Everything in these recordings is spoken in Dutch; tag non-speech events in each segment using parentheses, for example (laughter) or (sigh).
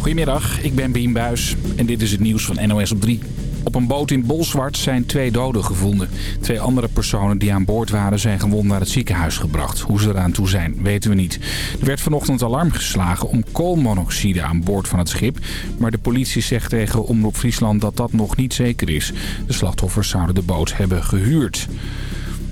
Goedemiddag, ik ben Bien Buis en dit is het nieuws van NOS op 3. Op een boot in Bolsward zijn twee doden gevonden. Twee andere personen die aan boord waren zijn gewond naar het ziekenhuis gebracht. Hoe ze eraan toe zijn, weten we niet. Er werd vanochtend alarm geslagen om koolmonoxide aan boord van het schip. Maar de politie zegt tegen Omroep Friesland dat dat nog niet zeker is. De slachtoffers zouden de boot hebben gehuurd.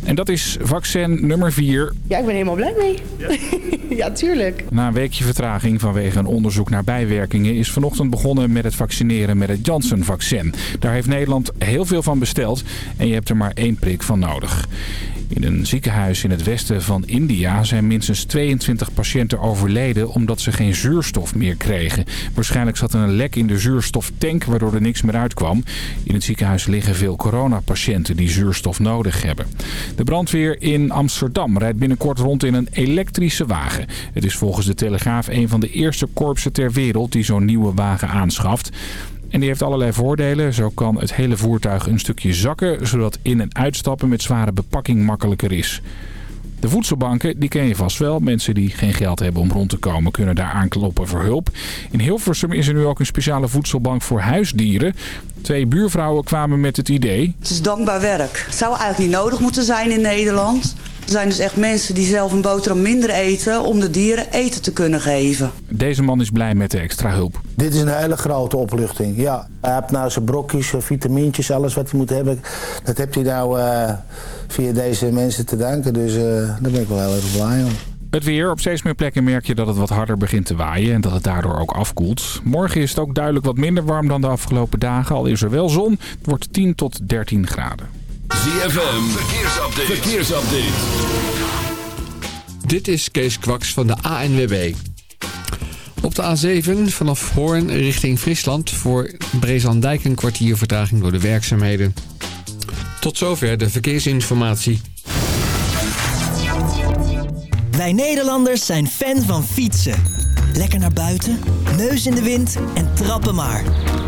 En dat is vaccin nummer 4. Ja, ik ben helemaal blij mee. (laughs) Ja, tuurlijk. Na een weekje vertraging vanwege een onderzoek naar bijwerkingen... is vanochtend begonnen met het vaccineren met het Janssen-vaccin. Daar heeft Nederland heel veel van besteld en je hebt er maar één prik van nodig. In een ziekenhuis in het westen van India zijn minstens 22 patiënten overleden omdat ze geen zuurstof meer kregen. Waarschijnlijk zat er een lek in de zuurstoftank waardoor er niks meer uitkwam. In het ziekenhuis liggen veel coronapatiënten die zuurstof nodig hebben. De brandweer in Amsterdam rijdt binnenkort rond in een elektrische wagen. Het is volgens de Telegraaf een van de eerste korpsen ter wereld die zo'n nieuwe wagen aanschaft. En die heeft allerlei voordelen. Zo kan het hele voertuig een stukje zakken, zodat in- en uitstappen met zware bepakking makkelijker is. De voedselbanken, die ken je vast wel. Mensen die geen geld hebben om rond te komen, kunnen daar aankloppen voor hulp. In Hilversum is er nu ook een speciale voedselbank voor huisdieren. Twee buurvrouwen kwamen met het idee. Het is dankbaar werk. Het zou eigenlijk niet nodig moeten zijn in Nederland. Er zijn dus echt mensen die zelf een boterham minder eten om de dieren eten te kunnen geven. Deze man is blij met de extra hulp. Dit is een hele grote opluchting, ja. Hij heeft nou zijn brokjes, zijn vitamintjes, alles wat hij moet hebben. Dat heeft hij nou eh, via deze mensen te danken. Dus eh, daar ben ik wel heel erg blij om. Het weer. Op steeds meer plekken merk je dat het wat harder begint te waaien en dat het daardoor ook afkoelt. Morgen is het ook duidelijk wat minder warm dan de afgelopen dagen. Al is er wel zon. Het wordt 10 tot 13 graden. ZFM, verkeersupdate. verkeersupdate. Dit is Kees Kwaks van de ANWB. Op de A7 vanaf Hoorn richting Friesland voor Brezandijk een kwartier vertraging door de werkzaamheden. Tot zover de verkeersinformatie. Wij Nederlanders zijn fan van fietsen. Lekker naar buiten, neus in de wind en trappen maar.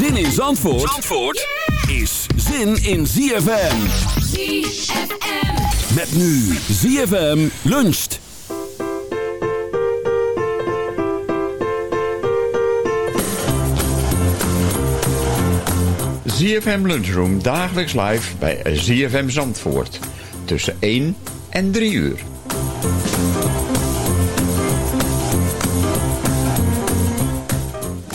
Zin in Zandvoort, Zandvoort is zin in ZFM. ZFM. Met nu ZFM luncht. ZFM Lunchroom dagelijks live bij ZFM Zandvoort. Tussen 1 en 3 uur.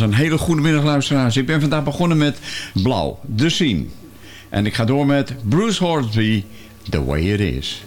Een hele goede middag luisteraars. Ik ben vandaag begonnen met Blauw, de Scene. En ik ga door met Bruce Hornsby, The Way It Is.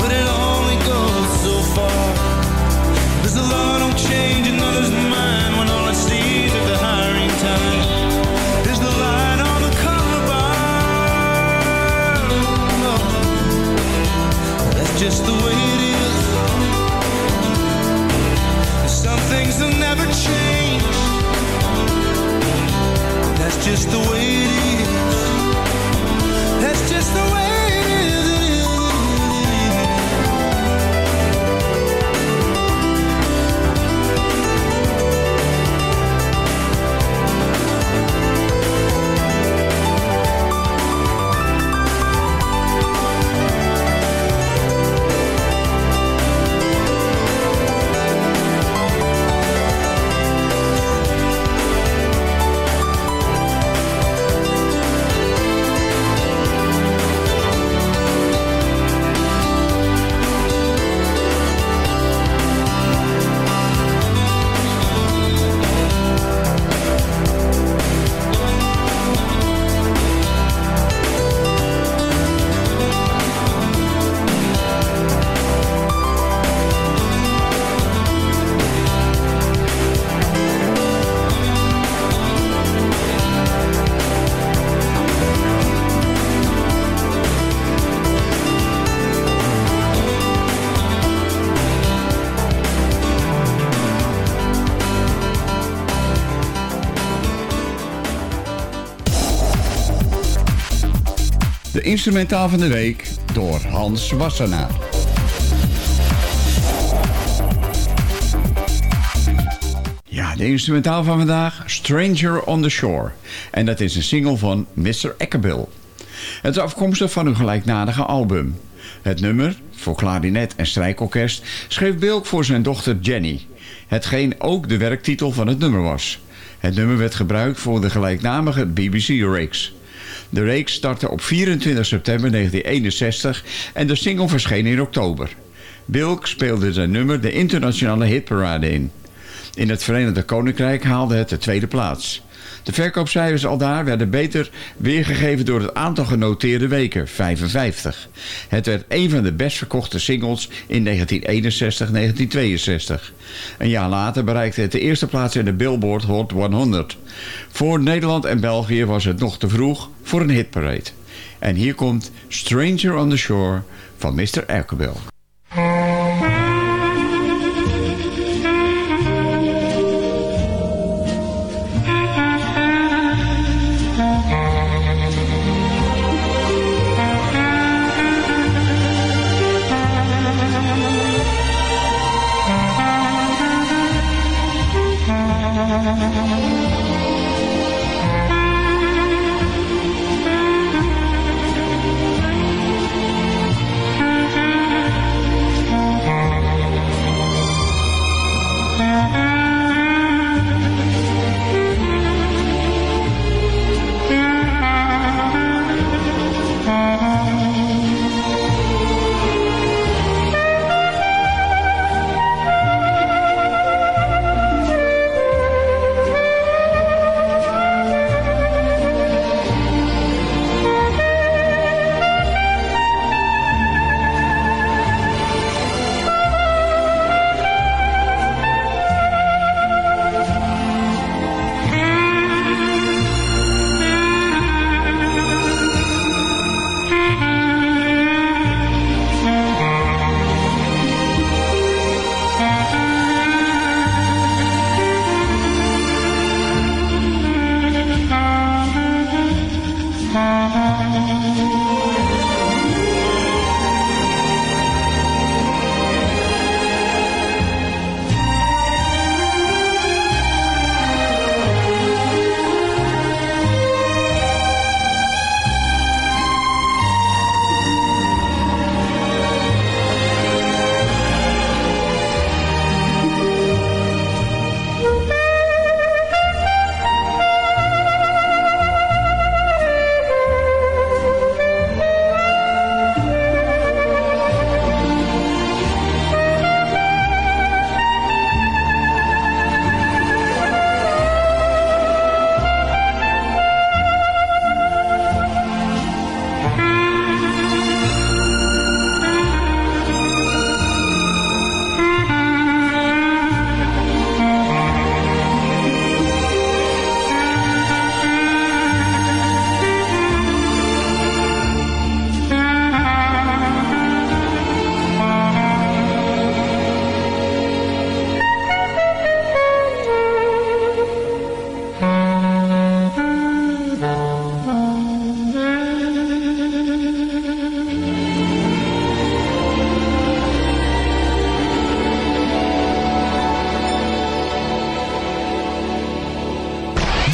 but it only goes so law don't change another's mind when all it sees is the hiring time. There's the on the color bar. That's just the way it is. Some things will never change. That's just the way instrumentaal van de week door Hans Wassenaar. Ja, de instrumentaal van vandaag, Stranger on the Shore. En dat is een single van Mr. Eckerbill. Het is afkomstig van hun gelijknadige album. Het nummer, voor klarinet en strijkorkest, schreef Bilk voor zijn dochter Jenny. Hetgeen ook de werktitel van het nummer was. Het nummer werd gebruikt voor de gelijknamige BBC-reeks. De reeks startte op 24 september 1961 en de single verscheen in oktober. Bilk speelde zijn nummer de internationale hitparade in. In het Verenigd Koninkrijk haalde het de tweede plaats. De verkoopcijfers al daar werden beter weergegeven door het aantal genoteerde weken, 55. Het werd een van de best verkochte singles in 1961-1962. Een jaar later bereikte het de eerste plaats in de Billboard Hot 100. Voor Nederland en België was het nog te vroeg voor een hitparade. En hier komt Stranger on the Shore van Mr. Erkebel.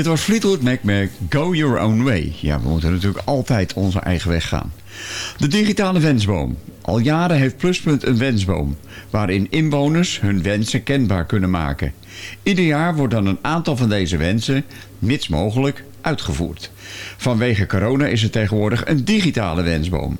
Dit was Fleetwood Mac met Go Your Own Way. Ja, we moeten natuurlijk altijd onze eigen weg gaan. De digitale wensboom. Al jaren heeft Pluspunt een wensboom... waarin inwoners hun wensen kenbaar kunnen maken. Ieder jaar wordt dan een aantal van deze wensen, mits mogelijk, uitgevoerd. Vanwege corona is er tegenwoordig een digitale wensboom.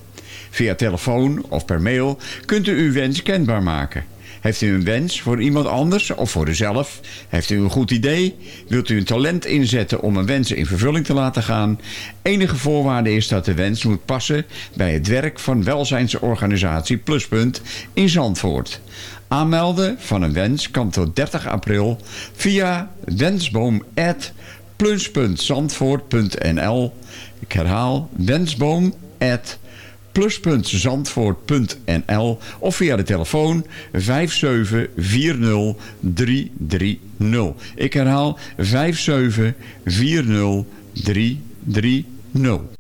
Via telefoon of per mail kunt u uw wens kenbaar maken... Heeft u een wens voor iemand anders of voor uzelf? Heeft u een goed idee? Wilt u een talent inzetten om een wens in vervulling te laten gaan? Enige voorwaarde is dat de wens moet passen bij het werk van welzijnsorganisatie Pluspunt in Zandvoort. Aanmelden van een wens kan tot 30 april via wensboom.plus.zandvoort.nl Ik herhaal wensboom@ plus.zandvoort.nl of via de telefoon 5740330. Ik herhaal 5740330.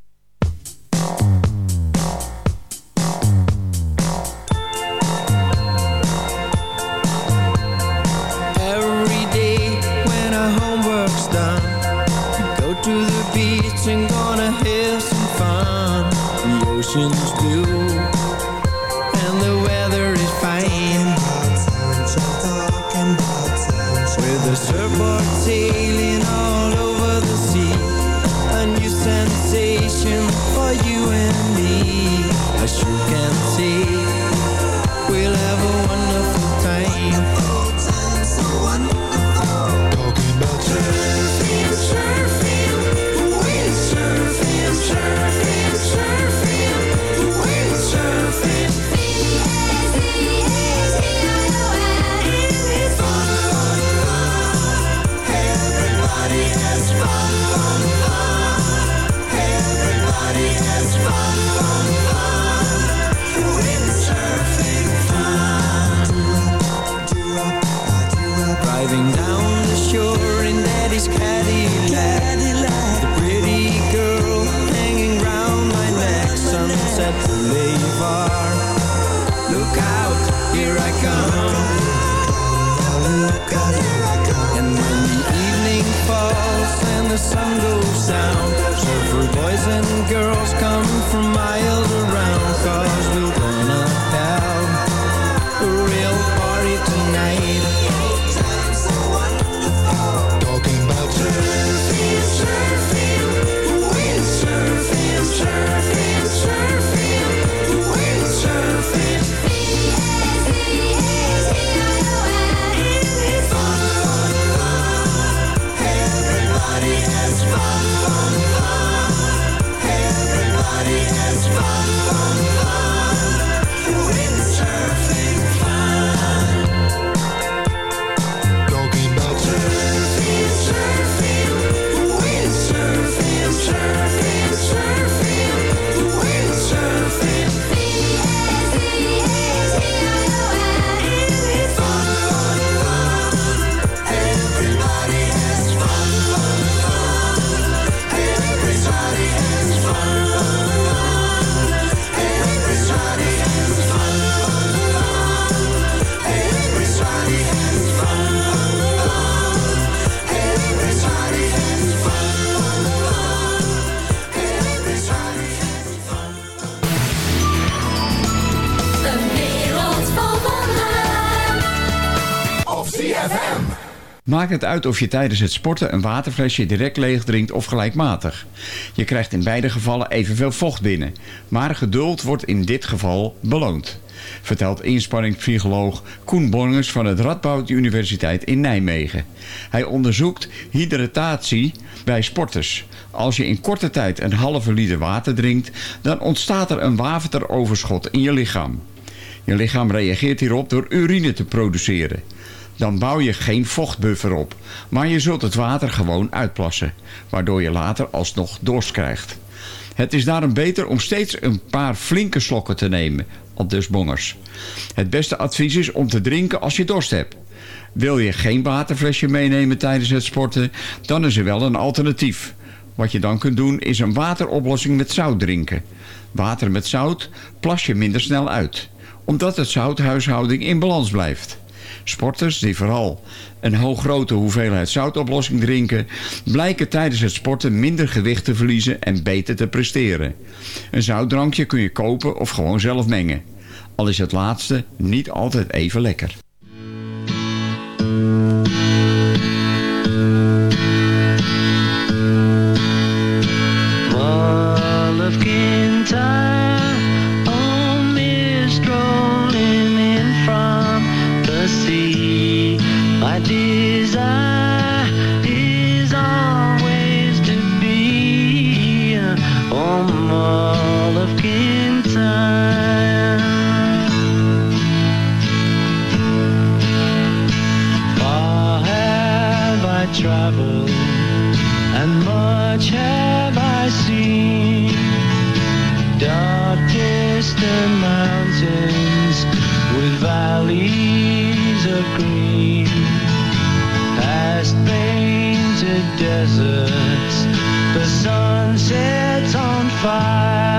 Maakt het uit of je tijdens het sporten een waterflesje direct leeg drinkt of gelijkmatig. Je krijgt in beide gevallen evenveel vocht binnen. Maar geduld wordt in dit geval beloond. Vertelt inspanningspsycholoog Koen Bongers van het Radboud Universiteit in Nijmegen. Hij onderzoekt hydratatie bij sporters. Als je in korte tijd een halve liter water drinkt, dan ontstaat er een wateroverschot in je lichaam. Je lichaam reageert hierop door urine te produceren. Dan bouw je geen vochtbuffer op, maar je zult het water gewoon uitplassen, waardoor je later alsnog dorst krijgt. Het is daarom beter om steeds een paar flinke slokken te nemen, op dus bongers. Het beste advies is om te drinken als je dorst hebt. Wil je geen waterflesje meenemen tijdens het sporten, dan is er wel een alternatief. Wat je dan kunt doen is een wateroplossing met zout drinken. Water met zout plas je minder snel uit, omdat het zouthuishouding in balans blijft. Sporters die vooral een hooggrote hoeveelheid zoutoplossing drinken... blijken tijdens het sporten minder gewicht te verliezen en beter te presteren. Een zoutdrankje kun je kopen of gewoon zelf mengen. Al is het laatste niet altijd even lekker. traveled and much have I seen. Dark distant mountains with valleys of green, past painted deserts, the sun sets on fire.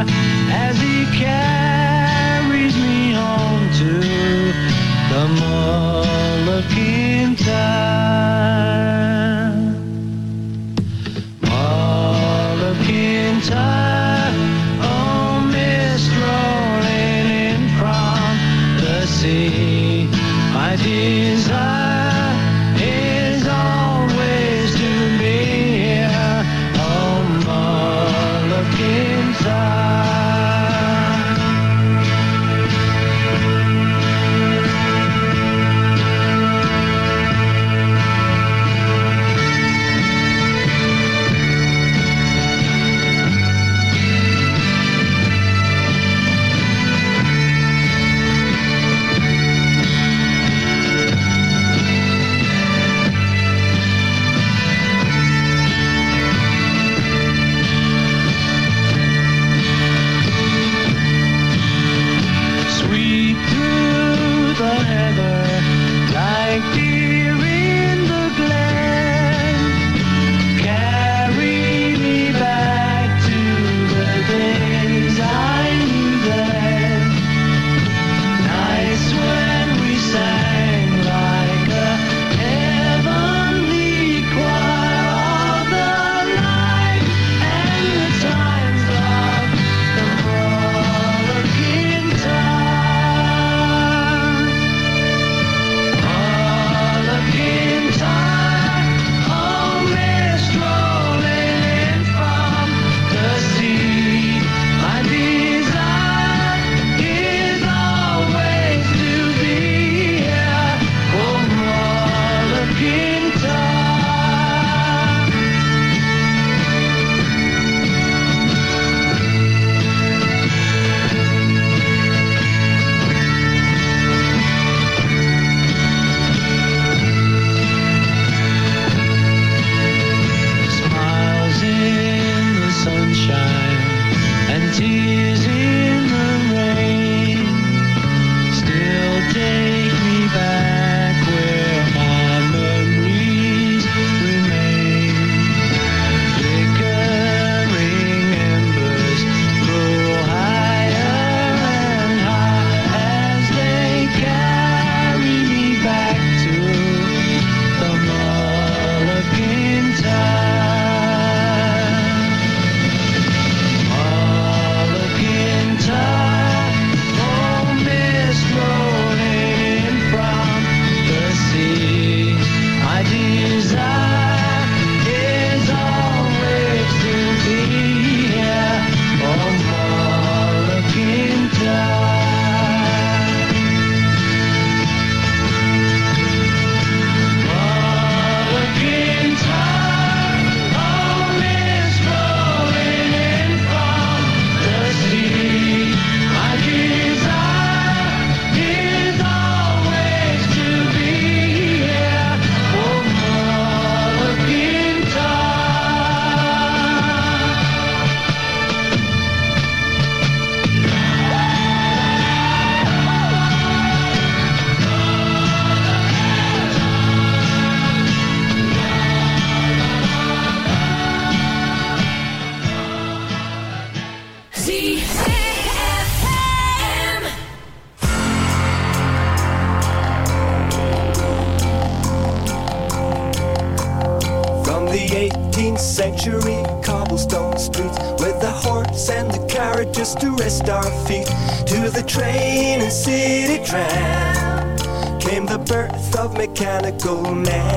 mechanical man.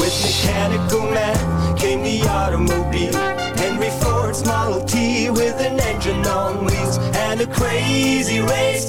With mechanical man came the automobile. Henry Ford's Model T with an engine on wheels and a crazy race.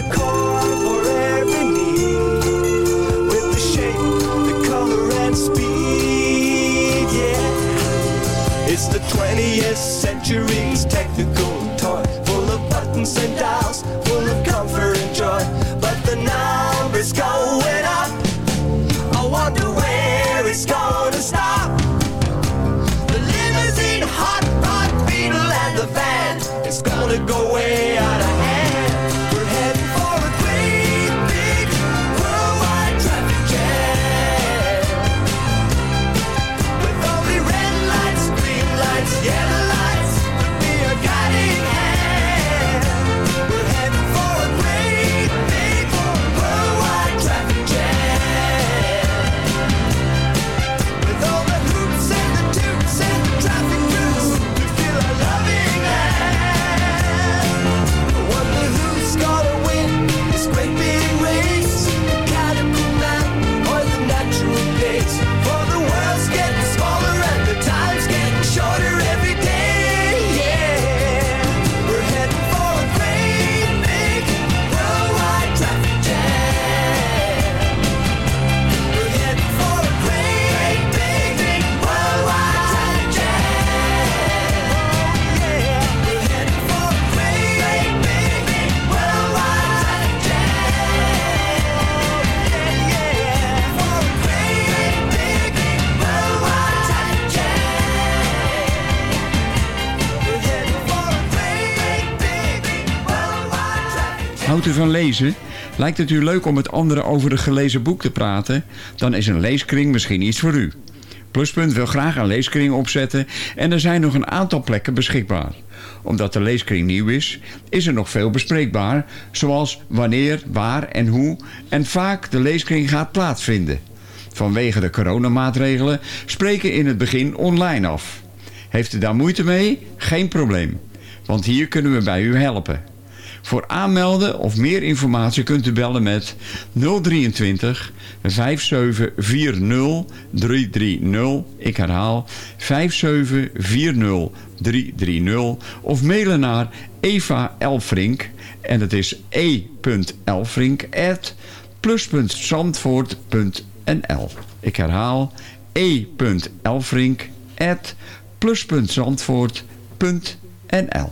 a cold Lijkt het u leuk om met anderen over het gelezen boek te praten? Dan is een leeskring misschien iets voor u. Pluspunt wil graag een leeskring opzetten en er zijn nog een aantal plekken beschikbaar. Omdat de leeskring nieuw is, is er nog veel bespreekbaar, zoals wanneer, waar en hoe en vaak de leeskring gaat plaatsvinden. Vanwege de coronamaatregelen spreken in het begin online af. Heeft u daar moeite mee? Geen probleem, want hier kunnen we bij u helpen. Voor aanmelden of meer informatie kunt u bellen met 023 5740 330. Ik herhaal 5740 330. Of mailen naar Eva Elfrink. En dat is e.elfrink at plus.zandvoort.nl Ik herhaal e.elfrink at plus.zandvoort.nl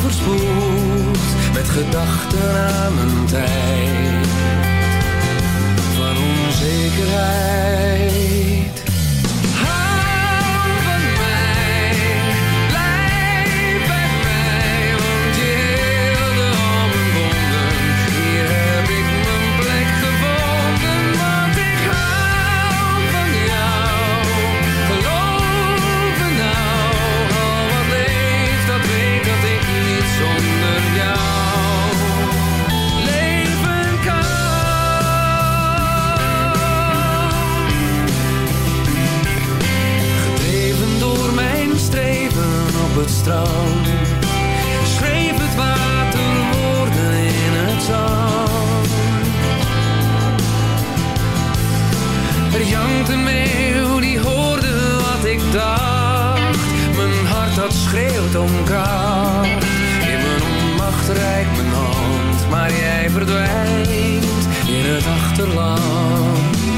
wordt met gedachten aan mijn tijd. Van onzekerheid. Het Schreef het water woorden in het zand. Er jankt een meeuw die hoorde wat ik dacht. Mijn hart dat schreeuwt om kracht. In mijn onmacht reikt mijn hand Maar jij verdwijnt in het achterland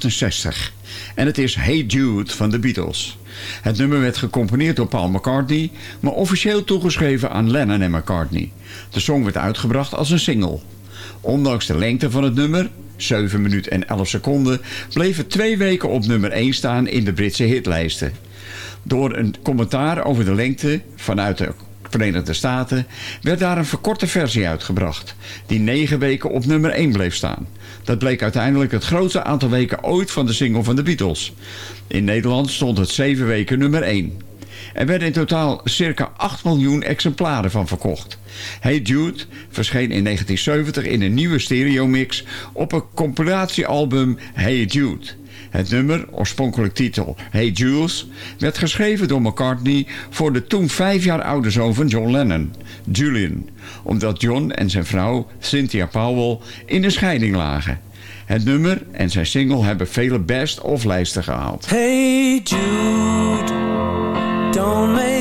1968. En het is Hey Jude van de Beatles. Het nummer werd gecomponeerd door Paul McCartney... maar officieel toegeschreven aan Lennon en McCartney. De song werd uitgebracht als een single. Ondanks de lengte van het nummer, 7 minuten en 11 seconden... bleef het twee weken op nummer 1 staan in de Britse hitlijsten. Door een commentaar over de lengte vanuit de Verenigde Staten werd daar een verkorte versie uitgebracht, die negen weken op nummer 1 bleef staan. Dat bleek uiteindelijk het grootste aantal weken ooit van de single van de Beatles. In Nederland stond het zeven weken nummer 1. Er werden in totaal circa 8 miljoen exemplaren van verkocht. Hey Jude verscheen in 1970 in een nieuwe stereomix op een compilatiealbum Hey Jude. Het nummer, oorspronkelijk titel Hey Jules, werd geschreven door McCartney voor de toen vijf jaar oude zoon van John Lennon, Julian, omdat John en zijn vrouw Cynthia Powell in een scheiding lagen. Het nummer en zijn single hebben vele best-of lijsten gehaald. Hey Jude, don't make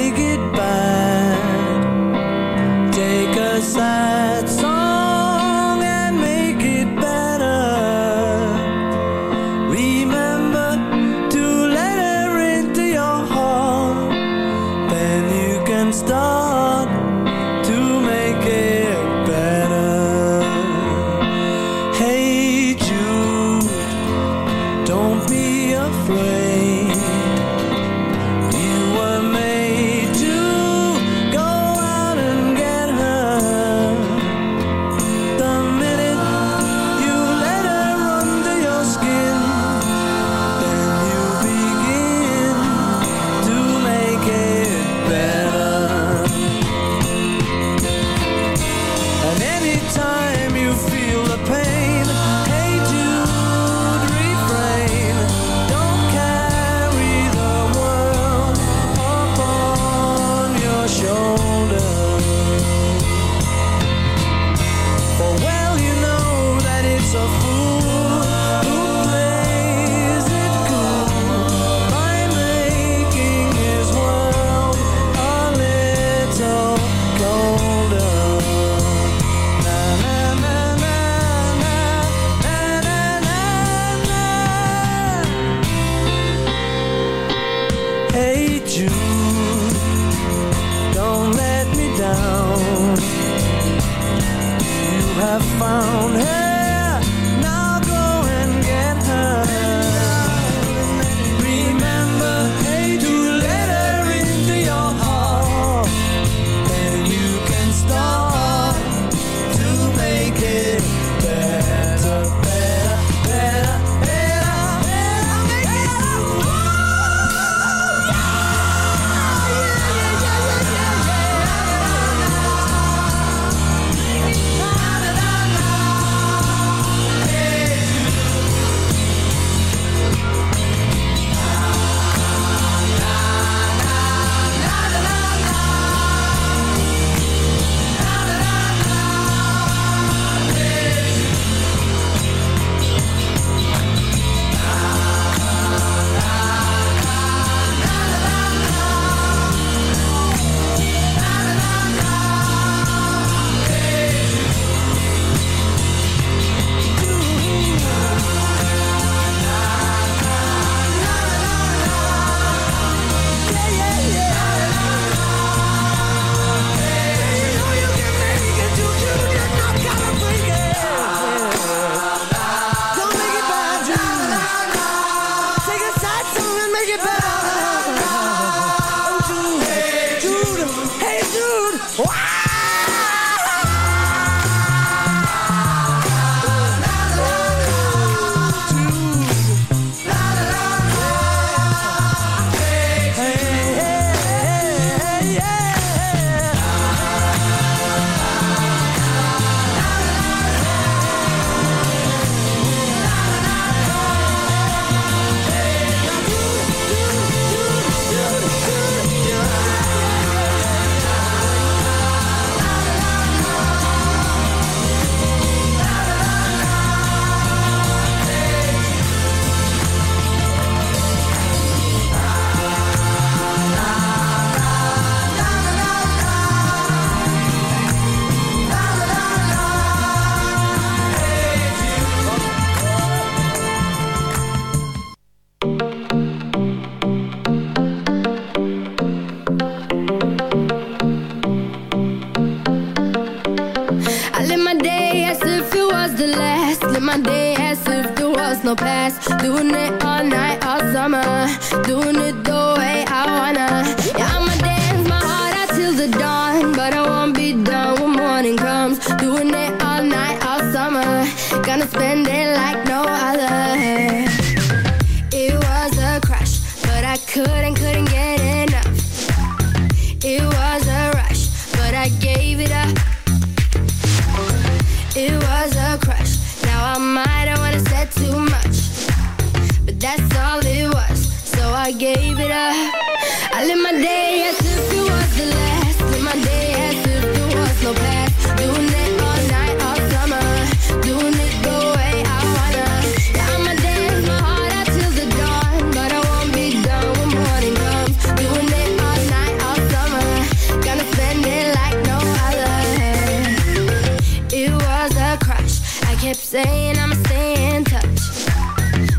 kept saying I'ma stay in touch.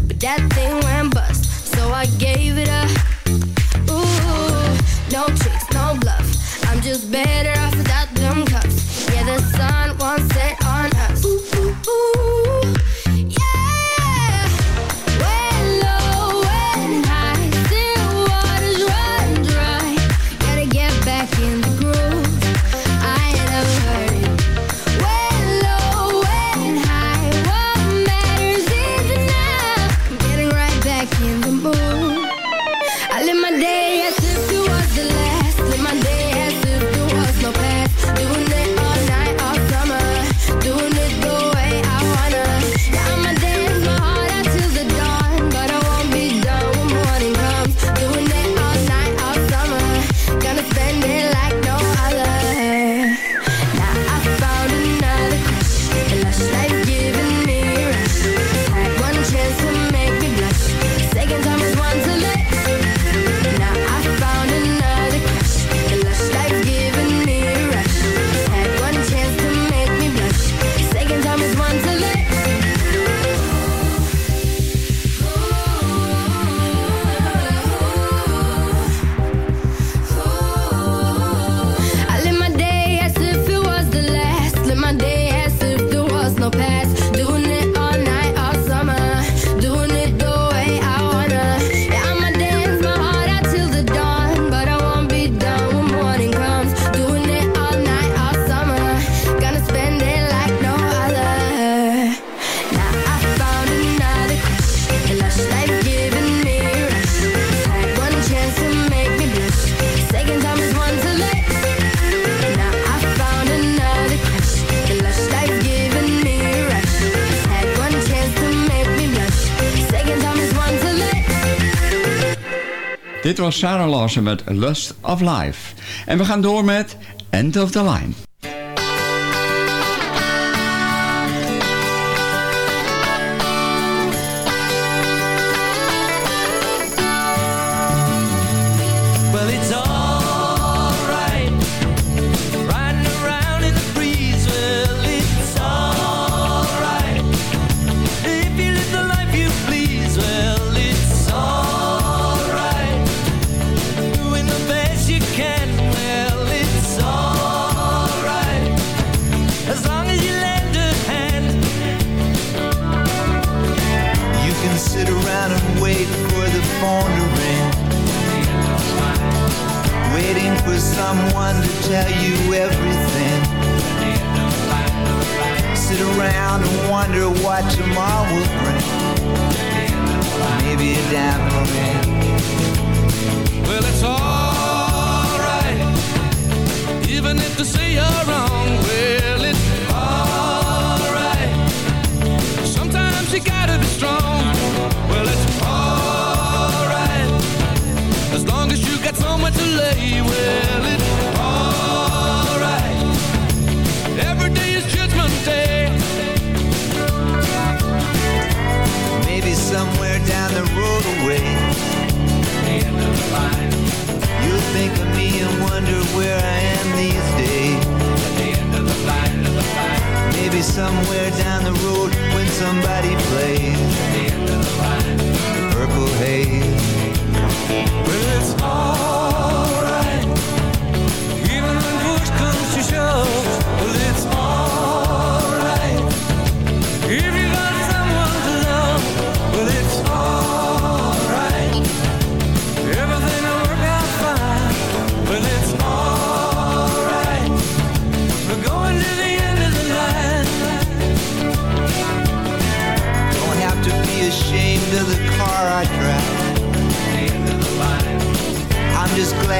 But that thing went bust So I gave it up. Ooh, no tricks, no bluff. I'm just better Dit was Sarah Lawson met Lust of Life. En we gaan door met End of the Line. somewhere down the road when somebody plays the, end of the line, purple haze. Well, it's all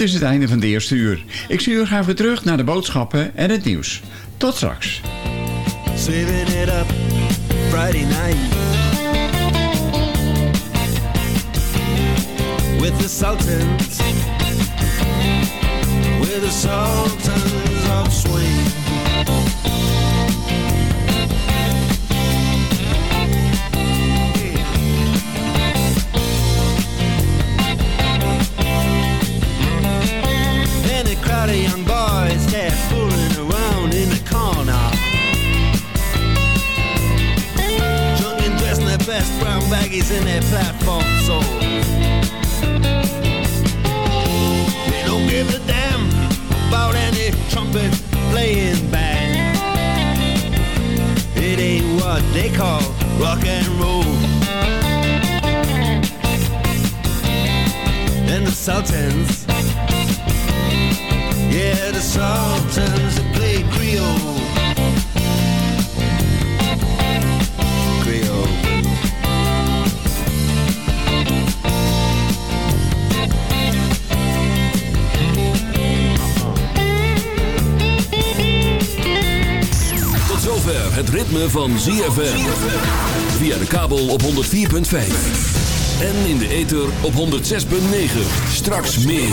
Dit is het einde van de eerste uur. Ik zie u graag weer terug naar de boodschappen en het nieuws. Tot straks. Saving with the Sultans, with the Sultans of Swing. And of young boys there fooling around in the corner. Drunk and dressed in their best brown baggies in their platform soles. They don't give a damn about any trumpet playing band. It ain't what they call rock and roll. And the Sultans, yeah, the Sultans that play Creole. Creole. Tot zover het ritme van ZFM. Via de kabel op 104.5. En in de ether op 106.9. Straks meer.